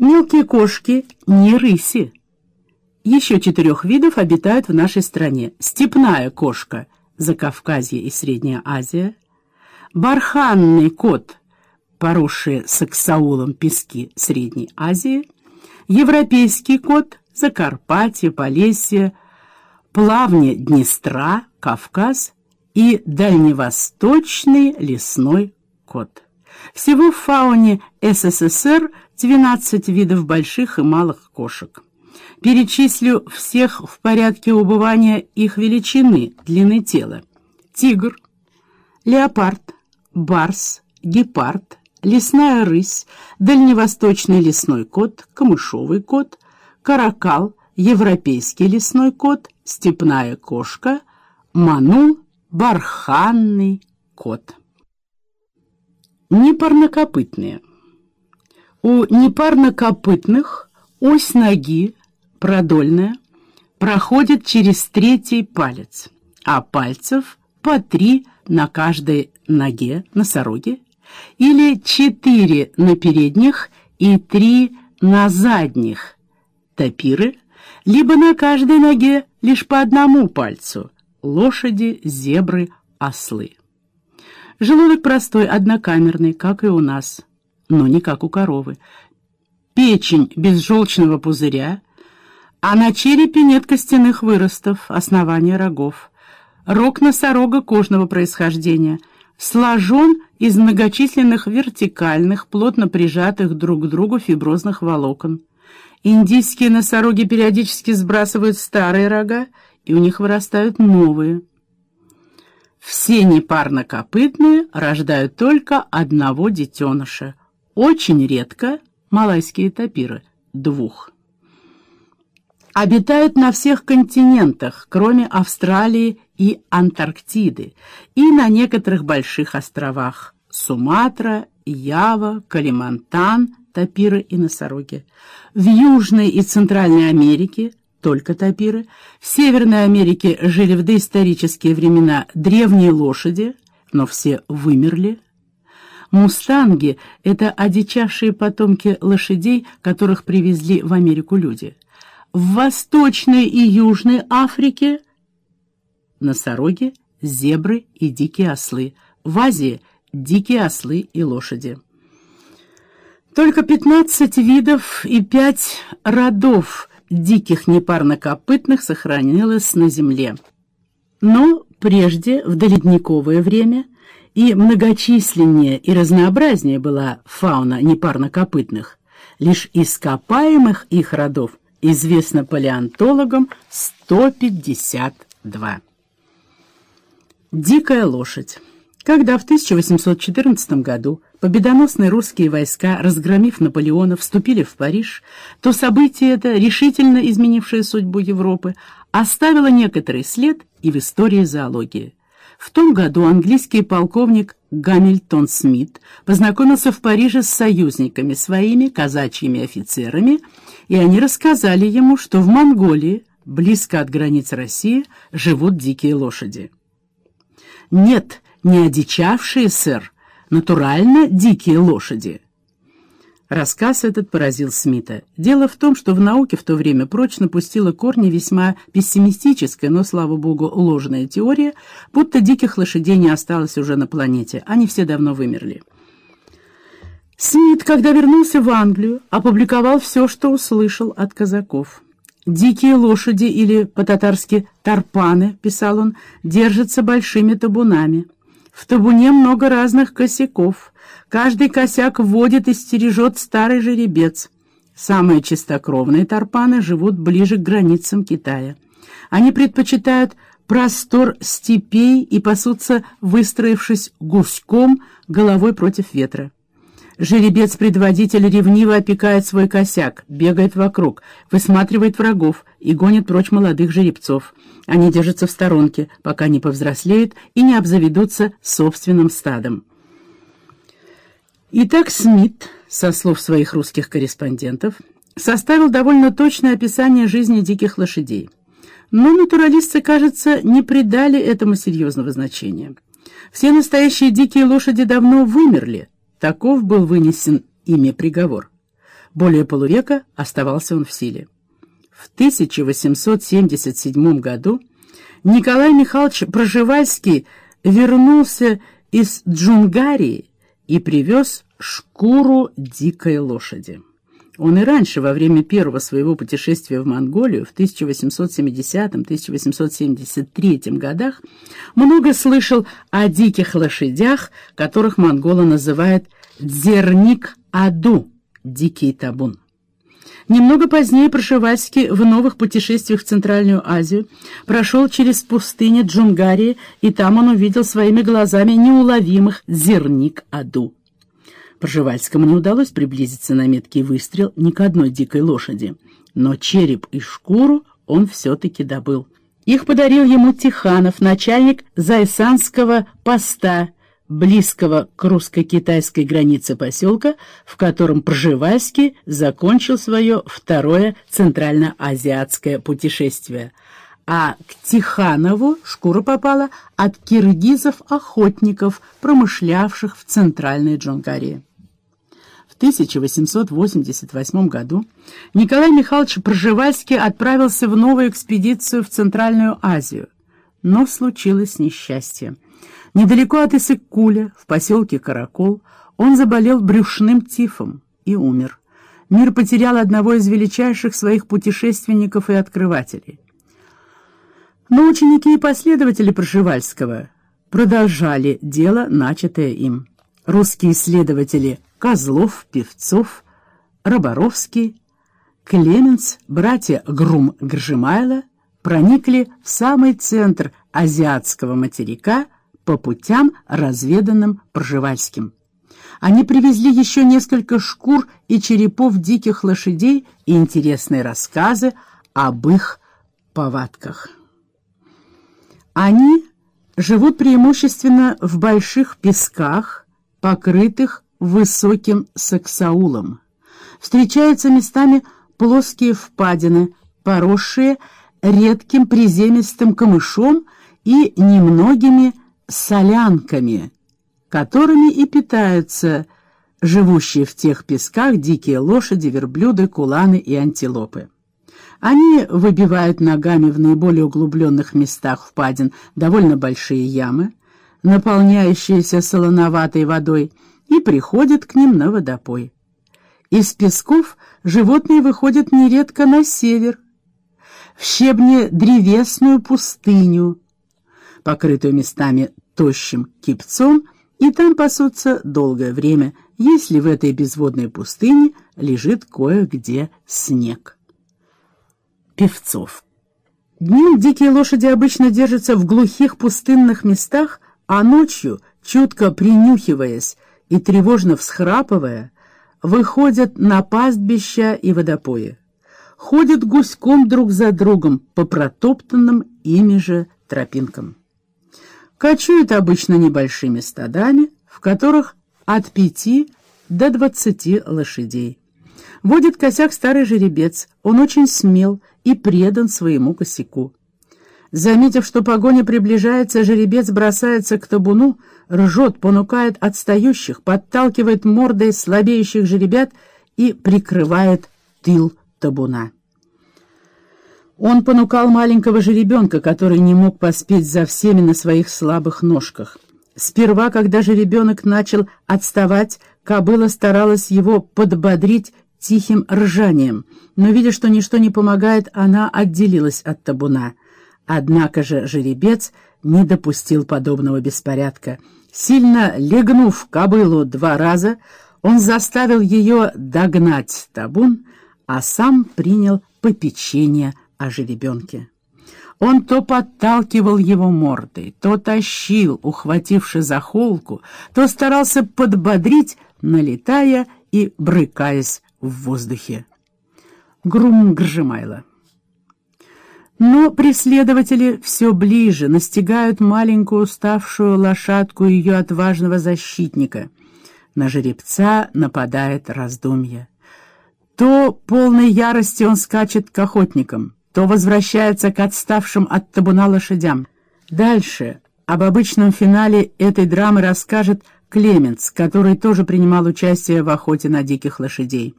Мелкие кошки не рыси. Еще четырех видов обитают в нашей стране. Степная кошка – Закавказье и Средняя Азия. Барханный кот, поросшие саксаулом пески Средней Азии. Европейский кот – Закарпатье, Полесье, плавни Днестра, Кавказ и дальневосточный лесной кот. Всего в фауне СССР 12 видов больших и малых кошек. Перечислю всех в порядке убывания их величины, длины тела. Тигр, леопард, барс, гепард, лесная рысь, дальневосточный лесной кот, камышовый кот, каракал, европейский лесной кот, степная кошка, манул, барханный кот. Непарнокопытные. У непарнокопытных ось ноги, продольная, проходит через третий палец, а пальцев по три на каждой ноге, носороге, или четыре на передних и три на задних, тапиры, либо на каждой ноге лишь по одному пальцу, лошади, зебры, ослы. Желудок простой, однокамерный, как и у нас, но не как у коровы. Печень без желчного пузыря, а на черепе нет костяных выростов, основания рогов. Рог носорога кожного происхождения, сложен из многочисленных вертикальных, плотно прижатых друг к другу фиброзных волокон. Индийские носороги периодически сбрасывают старые рога, и у них вырастают новые. Все непарнокопытные рождают только одного детеныша. Очень редко малайские тапиры – двух. Обитают на всех континентах, кроме Австралии и Антарктиды, и на некоторых больших островах – Суматра, Ява, Калимантан, тапиры и носороги. В Южной и Центральной Америке только тапиры. В Северной Америке жили в доисторические времена древние лошади, но все вымерли. Мустанги — это одичавшие потомки лошадей, которых привезли в Америку люди. В Восточной и Южной Африке — носороги, зебры и дикие ослы. В Азии — дикие ослы и лошади. Только 15 видов и 5 родов диких непарнокопытных сохранилось на Земле. Но прежде, в доледниковое время, и многочисленнее и разнообразнее была фауна непарнокопытных. Лишь ископаемых их родов известно палеонтологам 152. Дикая лошадь. Когда в 1814 году победоносные русские войска, разгромив Наполеона, вступили в Париж, то событие это, решительно изменившее судьбу Европы, оставило некоторый след и в истории зоологии. В том году английский полковник Гамильтон Смит познакомился в Париже с союзниками своими, казачьими офицерами, и они рассказали ему, что в Монголии, близко от границ России, живут дикие лошади. Нет, не одичавшие, сэр, натурально дикие лошади. Рассказ этот поразил Смита. Дело в том, что в науке в то время прочно пустила корни весьма пессимистическая, но, слава богу, ложная теория, будто диких лошадей не осталось уже на планете, они все давно вымерли. Смит, когда вернулся в Англию, опубликовал все, что услышал от казаков. «Дикие лошади, или по-татарски тарпаны», — писал он, — «держатся большими табунами». В табуне много разных косяков. Каждый косяк вводит и стережет старый жеребец. Самые чистокровные тарпаны живут ближе к границам Китая. Они предпочитают простор степей и пасутся, выстроившись гуськом, головой против ветра. Жеребец-предводитель ревниво опекает свой косяк, бегает вокруг, высматривает врагов и гонит прочь молодых жеребцов. Они держатся в сторонке, пока не повзрослеют и не обзаведутся собственным стадом. Итак, Смит, со слов своих русских корреспондентов, составил довольно точное описание жизни диких лошадей. Но натуралисты, кажется, не придали этому серьезного значения. Все настоящие дикие лошади давно вымерли, Таков был вынесен ими приговор. Более полувека оставался он в силе. В 1877 году Николай Михайлович Проживальский вернулся из Джунгарии и привез шкуру дикой лошади. Он и раньше, во время первого своего путешествия в Монголию в 1870-1873 годах, много слышал о диких лошадях, которых монголы называют «дзерник-аду» — «дикий табун». Немного позднее Прошивальский в новых путешествиях в Центральную Азию прошел через пустыню Джунгарии, и там он увидел своими глазами неуловимых зерник-аду. Пржевальскому не удалось приблизиться на меткий выстрел ни к одной дикой лошади, но череп и шкуру он все-таки добыл. Их подарил ему Тиханов, начальник Зайсанского поста, близкого к русско-китайской границе поселка, в котором Пржевальский закончил свое второе центральноазиатское путешествие. А к Тиханову шкура попала от киргизов-охотников, промышлявших в центральной Джунгарии. 1888 году Николай Михайлович Пржевальский отправился в новую экспедицию в Центральную Азию. Но случилось несчастье. Недалеко от Исыккуля, в поселке Каракол, он заболел брюшным тифом и умер. Мир потерял одного из величайших своих путешественников и открывателей. Но ученики и последователи Пржевальского продолжали дело, начатое им. Русские исследователи – Козлов, Певцов, Роборовский, Клеменс, братья Грум-Гржимайло проникли в самый центр азиатского материка по путям, разведанным Пржевальским. Они привезли еще несколько шкур и черепов диких лошадей и интересные рассказы об их повадках. Они живут преимущественно в больших песках, покрытых высоким саксаулом. Встречаются местами плоские впадины, поросшие редким приземистым камышом и немногими солянками, которыми и питаются живущие в тех песках дикие лошади, верблюды, куланы и антилопы. Они выбивают ногами в наиболее углубленных местах впадин довольно большие ямы, наполняющиеся солоноватой водой, и приходят к ним на водопой. Из песков животные выходят нередко на север, в щебне древесную пустыню, покрытую местами тощим кипцом, и там пасутся долгое время, если в этой безводной пустыне лежит кое-где снег. Певцов Днем дикие лошади обычно держатся в глухих пустынных местах, а ночью, чутко принюхиваясь, и, тревожно всхрапывая, выходят на пастбища и водопои. Ходят гуськом друг за другом по протоптанным ими же тропинкам. Кочуют обычно небольшими стадами, в которых от пяти до двадцати лошадей. Водит косяк старый жеребец, он очень смел и предан своему косяку. Заметив, что погоня приближается, жеребец бросается к табуну, ржет, понукает отстающих, подталкивает мордой слабеющих жеребят и прикрывает тыл табуна. Он понукал маленького жеребенка, который не мог поспеть за всеми на своих слабых ножках. Сперва, когда жеребенок начал отставать, кобыла старалась его подбодрить тихим ржанием, но, видя, что ничто не помогает, она отделилась от табуна. Однако же жеребец не допустил подобного беспорядка. Сильно легнув кобылу два раза, он заставил ее догнать табун, а сам принял попечение о жеребенке. Он то подталкивал его мордой, то тащил, ухвативши за холку, то старался подбодрить, налетая и брыкаясь в воздухе. Грум Гржимайло но преследователи все ближе, настигают маленькую уставшую лошадку ее отважного защитника. На жеребца нападает раздумье. То полной ярости он скачет к охотникам, то возвращается к отставшим от табуна лошадям. Дальше об обычном финале этой драмы расскажет Клеменц, который тоже принимал участие в охоте на диких лошадей.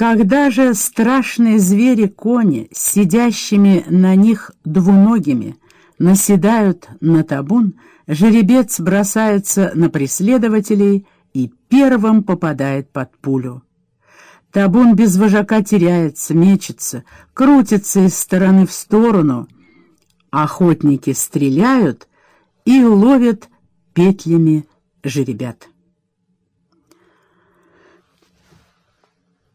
Когда же страшные звери-кони, сидящими на них двуногими, наседают на табун, жеребец бросается на преследователей и первым попадает под пулю. Табун без вожака теряется, мечется, крутится из стороны в сторону. Охотники стреляют и ловят петлями жеребят.